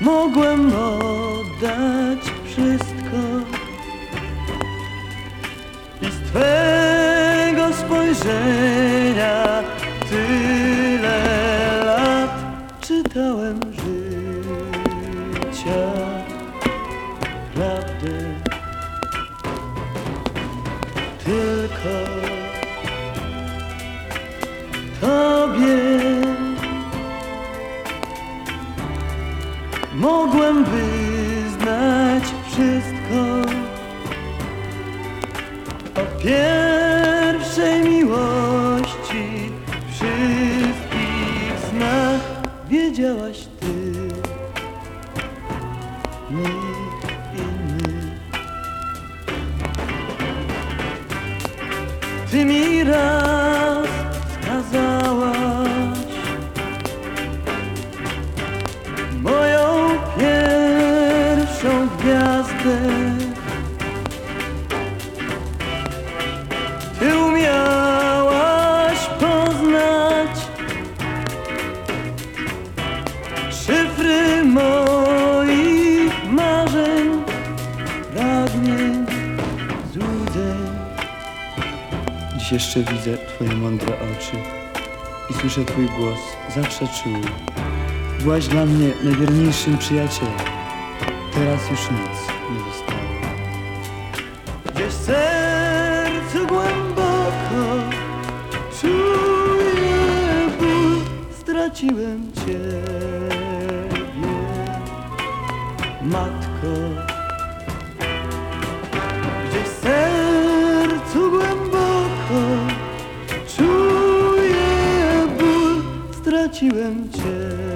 mogłem oddać wszystko. I z Twego spojrzenia tyle lat czytałem życia. Prawdę tylko mogłem wyznać wszystko o pierwszej miłości, wszystkich snach wiedziałaś Ty, nikt inny. Ty mi raz skazałaś gwiazdę. Ty umiałaś poznać szyfry moich marzeń, pragnień, złudzeń. Dziś jeszcze widzę Twoje mądre oczy i słyszę Twój głos, zawsze czuły. Byłaś dla mnie najwierniejszym przyjacielem. Teraz już nic. Gdzieś w sercu głęboko czuję ból, straciłem Ciebie, Matko. Gdzieś w sercu głęboko czuję ból, straciłem Ciebie.